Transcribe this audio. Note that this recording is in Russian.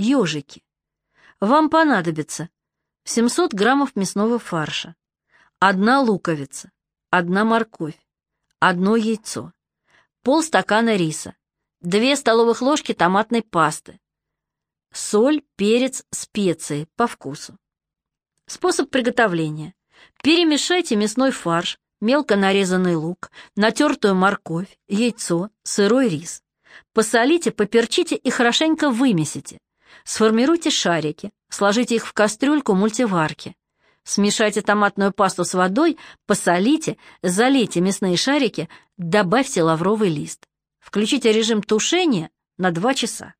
ежики. Вам понадобится 700 граммов мясного фарша, одна луковица, одна морковь, одно яйцо, полстакана риса, две столовых ложки томатной пасты, соль, перец, специи по вкусу. Способ приготовления. Перемешайте мясной фарш, мелко нарезанный лук, натертую морковь, яйцо, сырой рис. Посолите, поперчите и хорошенько вымесите. Сформируйте шарики, сложите их в кастрюльку мультиварки. Смешайте томатную пасту с водой, посолите, залейте мясные шарики, добавьте лавровый лист. Включите режим тушения на 2 часа.